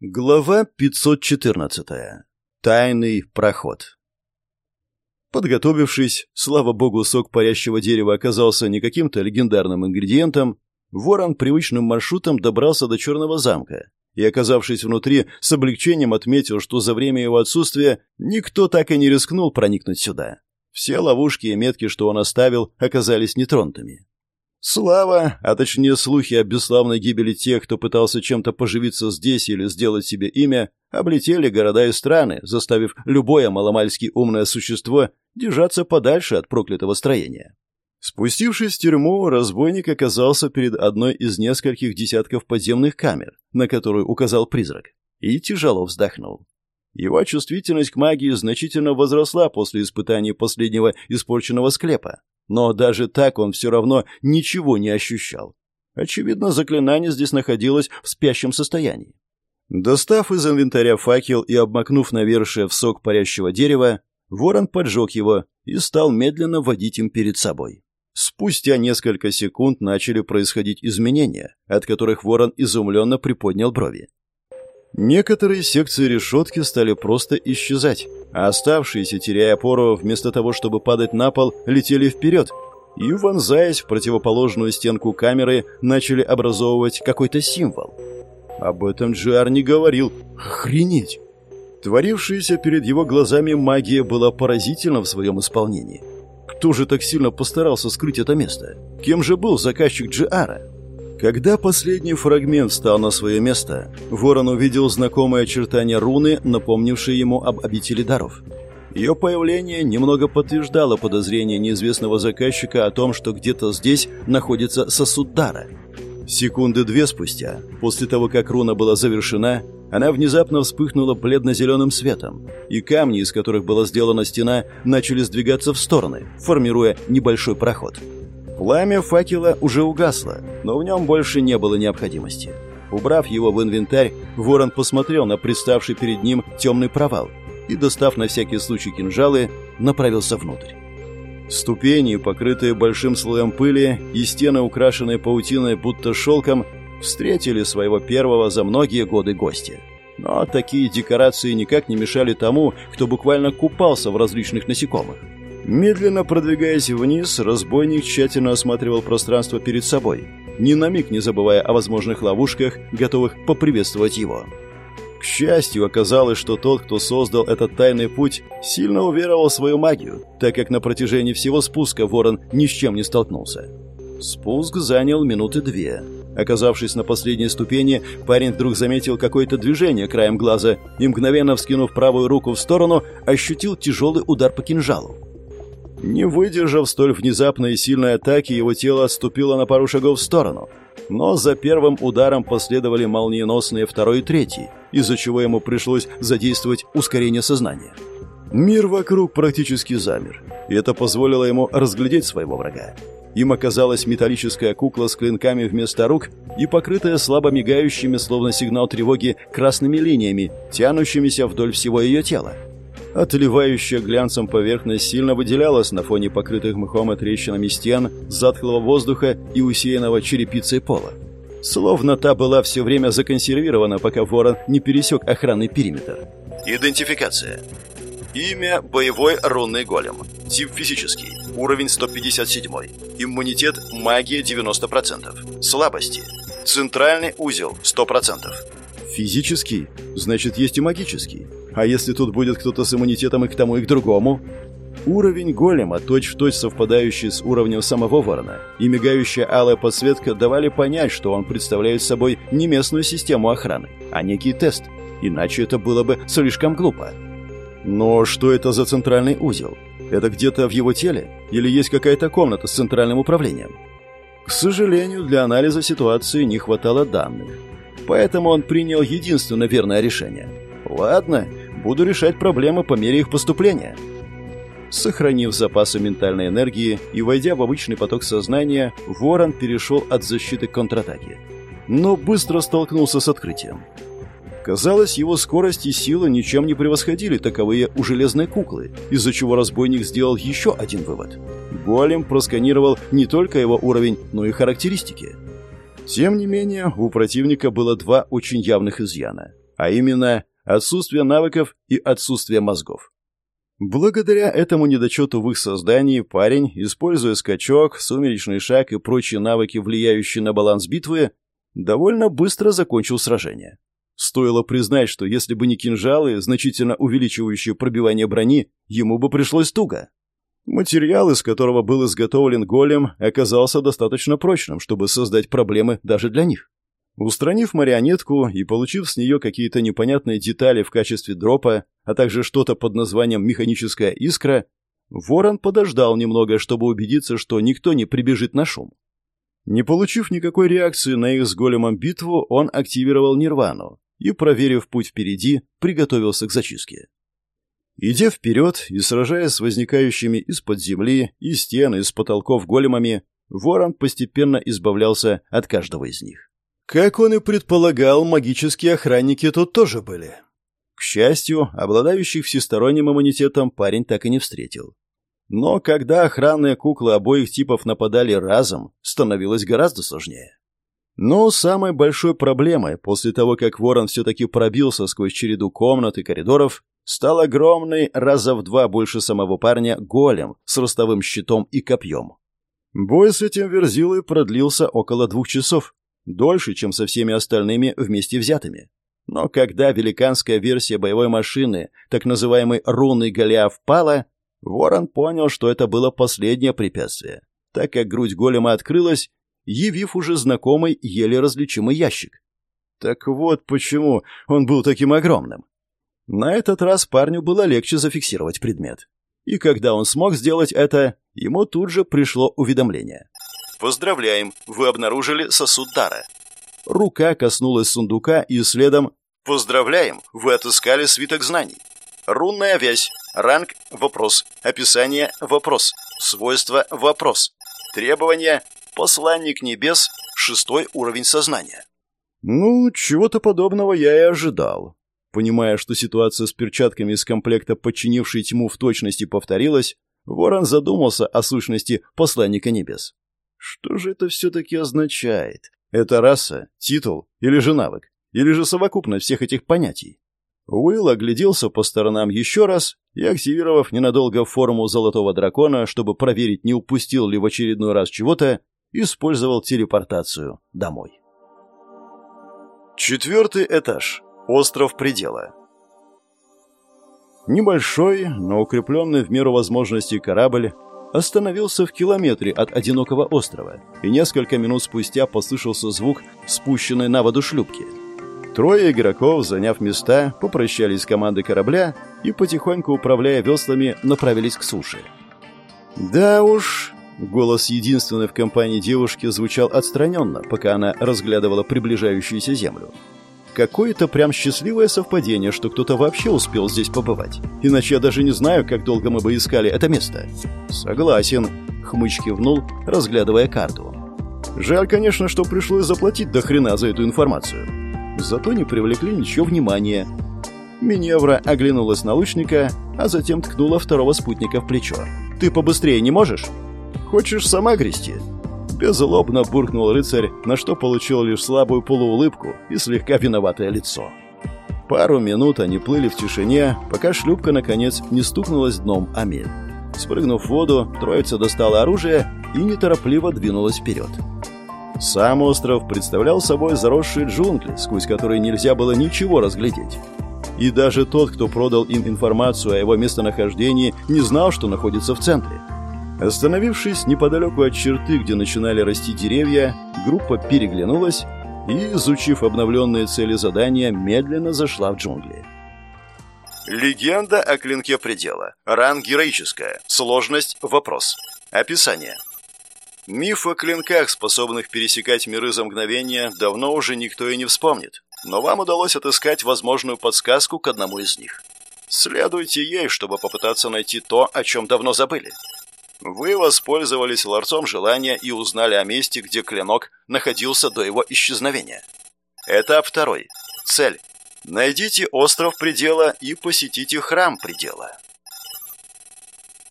Глава 514. Тайный проход. Подготовившись, слава богу, сок парящего дерева оказался не каким-то легендарным ингредиентом, Ворон привычным маршрутом добрался до Черного замка и, оказавшись внутри, с облегчением отметил, что за время его отсутствия никто так и не рискнул проникнуть сюда. Все ловушки и метки, что он оставил, оказались нетронутыми. Слава, а точнее слухи о бесславной гибели тех, кто пытался чем-то поживиться здесь или сделать себе имя, облетели города и страны, заставив любое маломальски умное существо держаться подальше от проклятого строения. Спустившись в тюрьму, разбойник оказался перед одной из нескольких десятков подземных камер, на которую указал призрак, и тяжело вздохнул. Его чувствительность к магии значительно возросла после испытаний последнего испорченного склепа, но даже так он все равно ничего не ощущал. Очевидно, заклинание здесь находилось в спящем состоянии. Достав из инвентаря факел и обмакнув навершие в сок парящего дерева, ворон поджег его и стал медленно водить им перед собой. Спустя несколько секунд начали происходить изменения, от которых ворон изумленно приподнял брови. Некоторые секции решетки стали просто исчезать, а оставшиеся, теряя опору, вместо того, чтобы падать на пол, летели вперед и, вонзаясь в противоположную стенку камеры, начали образовывать какой-то символ. Об этом Джиар не говорил. Охренеть! Творившаяся перед его глазами магия была поразительна в своем исполнении. Кто же так сильно постарался скрыть это место? Кем же был заказчик Джиара? Когда последний фрагмент встал на свое место, Ворон увидел знакомые очертания руны, напомнившие ему об обители даров. Ее появление немного подтверждало подозрение неизвестного заказчика о том, что где-то здесь находится сосуд дара. Секунды две спустя, после того, как руна была завершена, она внезапно вспыхнула бледно-зеленым светом, и камни, из которых была сделана стена, начали сдвигаться в стороны, формируя небольшой проход. Пламя факела уже угасло, но в нем больше не было необходимости. Убрав его в инвентарь, ворон посмотрел на представший перед ним темный провал и, достав на всякий случай кинжалы, направился внутрь. Ступени, покрытые большим слоем пыли, и стены, украшенные паутиной будто шелком, встретили своего первого за многие годы гостя. Но такие декорации никак не мешали тому, кто буквально купался в различных насекомых. Медленно продвигаясь вниз, разбойник тщательно осматривал пространство перед собой, ни на миг не забывая о возможных ловушках, готовых поприветствовать его. К счастью, оказалось, что тот, кто создал этот тайный путь, сильно уверовал в свою магию, так как на протяжении всего спуска ворон ни с чем не столкнулся. Спуск занял минуты две. Оказавшись на последней ступени, парень вдруг заметил какое-то движение краем глаза и, мгновенно вскинув правую руку в сторону, ощутил тяжелый удар по кинжалу. Не выдержав столь внезапной и сильной атаки, его тело отступило на пару шагов в сторону. Но за первым ударом последовали молниеносные второй и третий, из-за чего ему пришлось задействовать ускорение сознания. Мир вокруг практически замер, и это позволило ему разглядеть своего врага. Им оказалась металлическая кукла с клинками вместо рук и покрытая слабо мигающими, словно сигнал тревоги, красными линиями, тянущимися вдоль всего ее тела. Отливающая глянцем поверхность сильно выделялась на фоне покрытых мхом и трещинами стен, затхлого воздуха и усеянного черепицей пола. Словно та была все время законсервирована, пока ворон не пересек охранный периметр. Идентификация. Имя – боевой рунный голем. Тип физический. Уровень 157. Иммунитет – магия 90%. Слабости. Центральный узел – 100%. Физический? Значит, есть и магический. А если тут будет кто-то с иммунитетом и к тому, и к другому? Уровень голема, точь-в-точь -точь совпадающий с уровнем самого ворона, и мигающая алая подсветка давали понять, что он представляет собой не местную систему охраны, а некий тест. Иначе это было бы слишком глупо. Но что это за центральный узел? Это где-то в его теле? Или есть какая-то комната с центральным управлением? К сожалению, для анализа ситуации не хватало данных. Поэтому он принял единственно верное решение. Ладно, Буду решать проблемы по мере их поступления. Сохранив запасы ментальной энергии и войдя в обычный поток сознания, Ворон перешел от защиты к контратаке. Но быстро столкнулся с открытием. Казалось, его скорость и сила ничем не превосходили таковые у железной куклы, из-за чего разбойник сделал еще один вывод. Голем просканировал не только его уровень, но и характеристики. Тем не менее, у противника было два очень явных изъяна. а именно отсутствие навыков и отсутствие мозгов. Благодаря этому недочету в их создании парень, используя скачок, сумеречный шаг и прочие навыки, влияющие на баланс битвы, довольно быстро закончил сражение. Стоило признать, что если бы не кинжалы, значительно увеличивающие пробивание брони, ему бы пришлось туго. Материал, из которого был изготовлен голем, оказался достаточно прочным, чтобы создать проблемы даже для них. Устранив марионетку и получив с нее какие-то непонятные детали в качестве дропа, а также что-то под названием «механическая искра», Ворон подождал немного, чтобы убедиться, что никто не прибежит на шум. Не получив никакой реакции на их с големом битву, он активировал нирвану и, проверив путь впереди, приготовился к зачистке. Идя вперед и сражаясь с возникающими из-под земли, из стен, из потолков големами, Ворон постепенно избавлялся от каждого из них. Как он и предполагал, магические охранники тут тоже были. К счастью, обладающих всесторонним иммунитетом парень так и не встретил. Но когда охранные куклы обоих типов нападали разом, становилось гораздо сложнее. Но самой большой проблемой после того, как Ворон все-таки пробился сквозь череду комнат и коридоров, стал огромный, раза в два больше самого парня, голем с ростовым щитом и копьем. Бой с этим верзилой продлился около двух часов, Дольше, чем со всеми остальными вместе взятыми. Но когда великанская версия боевой машины, так называемый рунный Голиаф, пала, Ворон понял, что это было последнее препятствие, так как грудь голема открылась, явив уже знакомый, еле различимый ящик. Так вот почему он был таким огромным. На этот раз парню было легче зафиксировать предмет. И когда он смог сделать это, ему тут же пришло уведомление. Поздравляем, вы обнаружили сосуд дара. Рука коснулась сундука и следом Поздравляем, вы отыскали свиток знаний. Рунная вязь. Ранг – вопрос. Описание – вопрос. Свойства – вопрос. Требования – посланник небес, шестой уровень сознания. Ну, чего-то подобного я и ожидал. Понимая, что ситуация с перчатками из комплекта, подчинившей тьму в точности, повторилась, Ворон задумался о сущности посланника небес. Что же это все-таки означает? Это раса, титул или же навык? Или же совокупность всех этих понятий? Уилл огляделся по сторонам еще раз и, активировав ненадолго форму золотого дракона, чтобы проверить, не упустил ли в очередной раз чего-то, использовал телепортацию домой. Четвертый этаж. Остров Предела. Небольшой, но укрепленный в меру возможностей корабль остановился в километре от одинокого острова, и несколько минут спустя послышался звук спущенной на воду шлюпки. Трое игроков, заняв места, попрощались с командой корабля и, потихоньку управляя веслами, направились к суше. «Да уж...» — голос единственной в компании девушки звучал отстраненно, пока она разглядывала приближающуюся землю. Какое-то прям счастливое совпадение, что кто-то вообще успел здесь побывать. Иначе я даже не знаю, как долго мы бы искали это место. Согласен, хмыч кивнул, разглядывая карту. Жаль, конечно, что пришлось заплатить до хрена за эту информацию. Зато не привлекли ничего внимания. Миневра оглянулась на лучника, а затем ткнула второго спутника в плечо. «Ты побыстрее не можешь?» «Хочешь сама грести?» Беззлобно буркнул рыцарь, на что получил лишь слабую полуулыбку и слегка виноватое лицо. Пару минут они плыли в тишине, пока шлюпка, наконец, не стукнулась дном о мель. Спрыгнув в воду, троица достала оружие и неторопливо двинулась вперед. Сам остров представлял собой заросшие джунгли, сквозь которые нельзя было ничего разглядеть. И даже тот, кто продал им информацию о его местонахождении, не знал, что находится в центре. Остановившись неподалеку от черты, где начинали расти деревья, группа переглянулась и, изучив обновленные цели задания, медленно зашла в джунгли. Легенда о клинке предела. Ранг героическая. Сложность – вопрос. Описание. Миф о клинках, способных пересекать миры за мгновение, давно уже никто и не вспомнит. Но вам удалось отыскать возможную подсказку к одному из них. Следуйте ей, чтобы попытаться найти то, о чем давно забыли. Вы воспользовались ларцом желания и узнали о месте, где клинок находился до его исчезновения. Этап второй. Цель. Найдите остров предела и посетите храм предела.